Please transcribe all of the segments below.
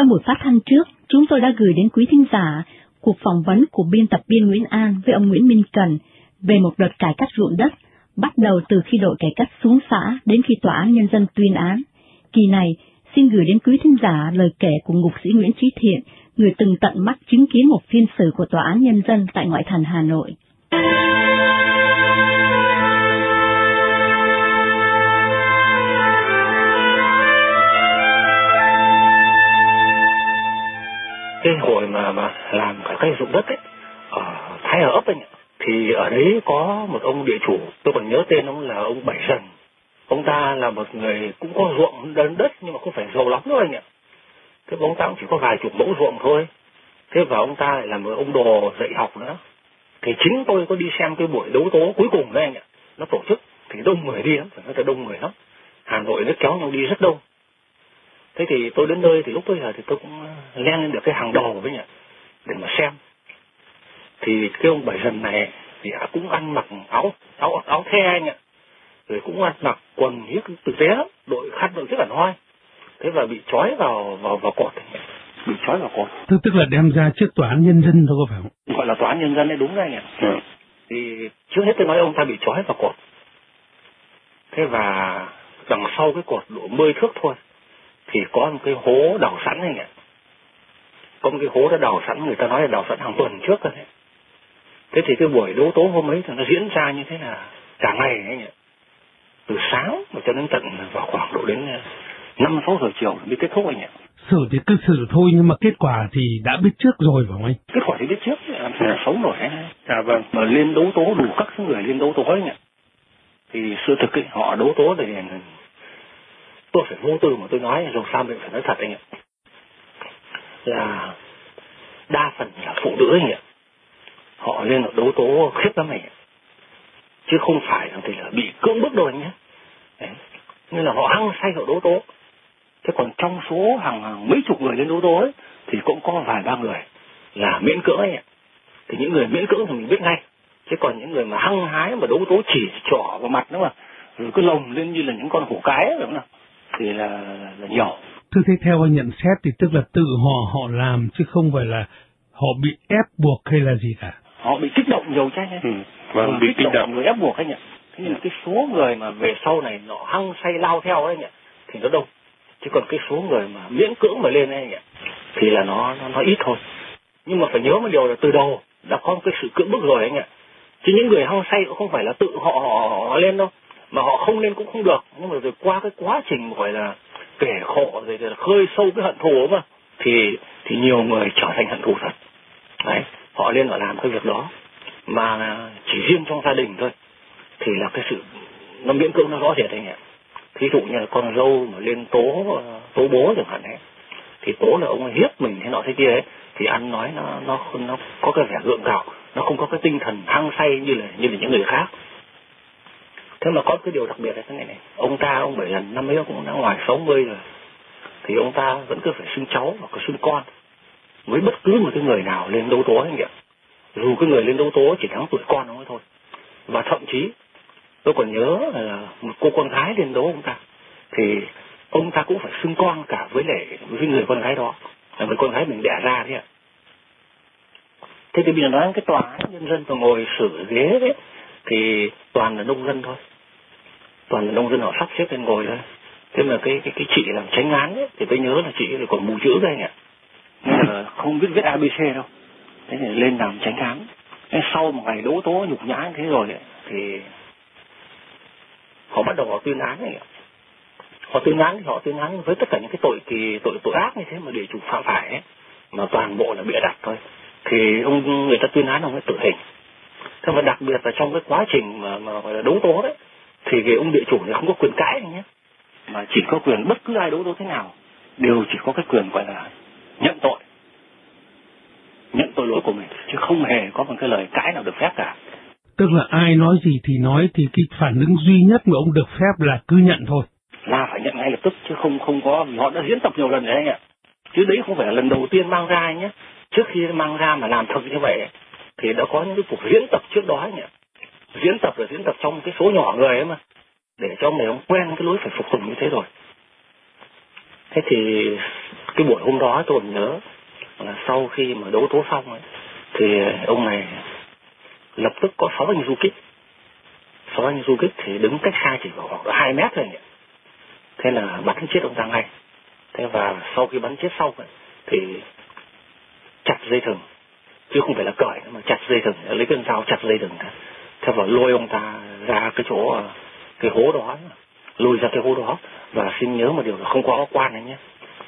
Trong buổi phát thanh trước, chúng tôi đã gửi đến quý thính giả cuộc phỏng vấn của biên tập viên Nguyễn An với ông Nguyễn Minh Cần về một đợt cải cách ruộng đất, bắt đầu từ khi đội cải cách xuống xã đến khi tòa án nhân dân tuyên án. Kỳ này, xin gửi đến quý thính giả lời kể của ngục sĩ Nguyễn Trí Thiện, người từng tận mắt chứng kiến một phiên xử của tòa án nhân dân tại ngoại thành Hà Nội. Cái hồi mà mà làm cả cái dụng đất ấy, ở thái ở ấp ấy thì ở đấy có một ông địa chủ, tôi còn nhớ tên ông là ông bảy dần ông ta là một người cũng có ruộng đơn đất nhưng mà không phải giàu lắm đâu anh ạ. Thế ông ta cũng chỉ có vài chục mẫu ruộng thôi. Thế và ông ta lại là một ông đồ dạy học nữa. Thì chính tôi có đi xem cái buổi đấu tố cuối cùng đấy anh ạ. Nó tổ chức, thì đông người đi lắm, phải nói là đông người lắm. Hà nội nó kéo nhau đi rất đông thế thì tôi đến nơi thì lúc bây giờ thì tôi cũng len lên được cái hàng đầu với nhỉ để mà xem. Thì cái ông bảy dần này thì cũng ăn mặc áo áo áo the anh ạ. Rồi cũng ăn mặc quần hiếc tử tế lắm đội khăn đội rất là hoi thế và bị trói vào vào vào cột. Bị trói vào cột. Tức tức là đem ra trước tòa án nhân dân thôi có phải không? Gọi là tòa án nhân dân đấy đúng đấy anh ạ. Ừ. thì trước hết tôi nói ông ta bị trói vào cột. Thế và đằng sau cái cột độ 10 thước thôi thì có một cái hố đào sẵn anh ạ. Có một cái hố đã đào sẵn người ta nói là đào sẵn hàng tuần trước rồi đấy. Thế thì cái buổi đấu tố hôm ấy thì nó diễn ra như thế là cả ngày anh ạ. Từ sáng mà cho đến tận vào khoảng độ đến ờ, năm sáu giờ chiều mới kết thúc anh ạ. Xử thì cứ xử thôi nhưng mà kết quả thì đã biết trước rồi phải không anh? Kết quả thì biết trước làm sao là sống rồi anh dạ vâng. Mà lên đấu tố đủ các người lên đấu tố anh ạ. Thì sự thực ấy, họ đấu tố thì tôi phải vô từ mà tôi nói dù sao mình phải nói thật anh ạ. Là đa phần là phụ nữ anh ạ. Họ lên là đấu tố khiếp lắm anh ạ. Chứ không phải là thì là bị cưỡng bức đâu anh nhé. Nên là họ hăng say họ đấu tố. Thế còn trong số hàng, hàng mấy chục người lên đấu tố ấy, thì cũng có vài ba người là miễn cưỡng anh ạ. Thì những người miễn cưỡng thì mình biết ngay. Chứ còn những người mà hăng hái mà đấu tố chỉ trỏ vào mặt nữa mà rồi cứ lồng lên như là những con hổ cái đúng không thì là, là nhiều thưa thế theo anh nhận xét thì tức là tự họ họ làm chứ không phải là họ bị ép buộc hay là gì cả? Họ bị kích động nhiều chứ anh? Ừ. vâng, bị kích động, động. người ép buộc anh ạ. Thế nhưng cái số người mà về sau này nó hăng say lao theo ấy anh ạ thì nó đông. Chứ còn cái số người mà miễn cưỡng mà lên ấy anh ạ thì là nó nó, nó ít thôi. Nhưng mà phải nhớ một điều là từ đầu đã có một cái sự cưỡng bức rồi anh ạ. Chứ những người hăng say cũng không phải là tự họ họ, họ lên đâu mà họ không lên cũng không được. Nhưng mà rồi qua cái quá trình gọi là kể khổ, rồi là khơi sâu cái hận thù mà, thì thì nhiều người trở thành hận thù thật. Đấy, họ lên họ làm cái việc đó. Mà chỉ riêng trong gia đình thôi. Thì là cái sự, nó miễn cưỡng nó rõ rệt anh ạ. Thí dụ như là con dâu mà lên tố tố bố chẳng hạn ấy thì tố là ông ấy hiếp mình thế nọ thế kia ấy, thì ăn nói nó nó nó có cái vẻ gượng gạo, nó không có cái tinh thần hăng say như là như là những người khác thế mà có cái điều đặc biệt là thế này này. Ông ta, ông bảy lần, năm ấy cũng đã ngoài 60 rồi. Thì ông ta vẫn cứ phải xưng cháu và có xưng con. Với bất cứ một cái người nào lên đấu tố anh ạ. Dù cái người lên đấu tố chỉ thắng tuổi con ông ấy thôi. Và thậm chí, tôi còn nhớ là một cô con gái lên đấu ông ta. Thì ông ta cũng phải xưng con cả với lại với người con gái đó. Là người con gái mình đẻ ra thế ạ. Thế thì bây giờ nói cái tòa án nhân dân mà ngồi xử ghế đấy. Thì toàn là nông dân thôi toàn là nông dân họ sắp xếp lên ngồi thôi. Thế mà cái cái cái chị làm tránh án ấy, thì tôi nhớ là chị là còn mù chữ đây anh ạ. Nên là không biết viết abc đâu. Thế thì lên làm tránh án. Thế sau một ngày đấu tố nhục nhã thế rồi ấy, thì họ bắt đầu họ tuyên án này họ tuyên án thì họ tuyên án với tất cả những cái tội kỳ tội tội ác như thế mà để chủ phạm phải ấy, mà toàn bộ là bịa đặt thôi. Thì ông người ta tuyên án ông ấy tử hình. Thế mà đặc biệt là trong cái quá trình mà, mà gọi là đấu tố đấy thì cái ông địa chủ này không có quyền cãi nhé. Mà chỉ có quyền bất cứ ai đấu tố thế nào đều chỉ có cái quyền gọi là nhận tội. Nhận tội lỗi của mình chứ không hề có một cái lời cãi nào được phép cả. Tức là ai nói gì thì nói thì cái phản ứng duy nhất mà ông được phép là cứ nhận thôi. Là phải nhận ngay lập tức chứ không không có vì họ đã diễn tập nhiều lần rồi anh ạ. Chứ đấy không phải là lần đầu tiên mang ra nhé. Trước khi mang ra mà làm thật như vậy thì đã có những cái cuộc diễn tập trước đó nhỉ diễn tập là diễn tập trong cái số nhỏ người ấy mà để cho này ông quen cái lối phải phục tùng như thế rồi. Thế thì cái buổi hôm đó tôi còn nhớ là sau khi mà đấu tố xong ấy, thì ông này lập tức có sáu anh du kích. Sáu anh du kích thì đứng cách xa chỉ khoảng hai mét thôi nhỉ. Thế là bắn chết ông ta ngay thế và sau khi bắn chết xong ấy, thì chặt dây thừng. Chứ không phải là cởi mà chặt dây thừng lấy con dao chặt dây thừng thế và lôi ông ta ra cái chỗ, cái hố đó, lôi ra cái hố đó, và xin nhớ một điều là không có áo quan này nhé.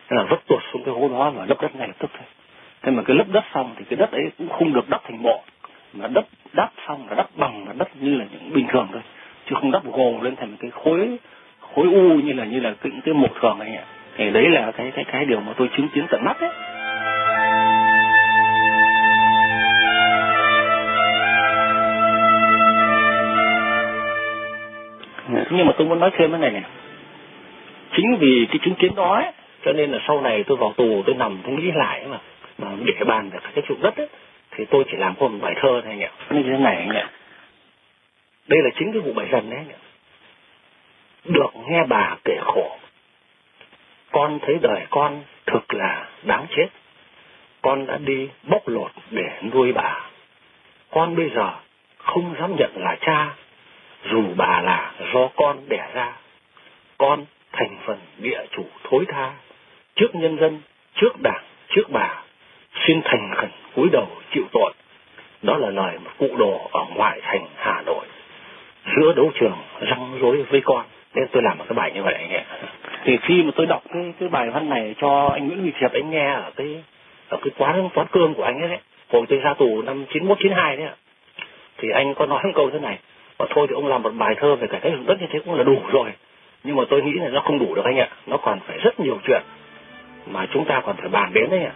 Là vứt tuột xuống cái hố đó và lấp đất ngay lập tức thôi. Thế mà cái lấp đất xong thì cái đất ấy cũng không được đắp thành mộ, mà đất đắp xong là đắp bằng là đất như là những bình thường thôi, chứ không đắp gồ lên thành cái khối khối u như là như là cái cái mộ thường này ạ thì đấy là cái cái cái điều mà tôi chứng kiến tận mắt đấy nhưng mà tôi muốn nói thêm cái này này chính vì cái chứng kiến đó ấy, cho nên là sau này tôi vào tù tôi nằm tôi nghĩ lại mà mà để bàn về cái trụ đất ấy, thì tôi chỉ làm có một bài thơ thôi nhỉ như thế này anh ạ. Đây là chính cái vụ bảy lần đấy anh ạ. Được nghe bà kể khổ. Con thấy đời con thực là đáng chết. Con đã đi bóc lột để nuôi bà. Con bây giờ không dám nhận là cha dù bà là do con đẻ ra, con thành phần địa chủ thối tha trước nhân dân, trước đảng, trước bà, xin thành khẩn cúi đầu chịu tội. Đó là lời một cụ đồ ở ngoại thành hà nội. Giữa đấu trường răng rối với con, nên tôi làm một cái bài như vậy anh ạ thì khi mà tôi đọc cái cái bài văn này cho anh Nguyễn Huy Thiệp, anh nghe ở cái ở cái quán quán cơm của anh ấy đấy. Hồi tôi ra tù năm chín mốt, chín hai đấy ạ. Thì anh có nói một câu thế này và thôi thì ông làm một bài thơ về cải cách ruộng đất như thế cũng là đủ rồi. Nhưng mà tôi nghĩ là nó không đủ được anh ạ. Nó còn phải rất nhiều chuyện mà chúng ta còn phải bàn đến đấy ạ.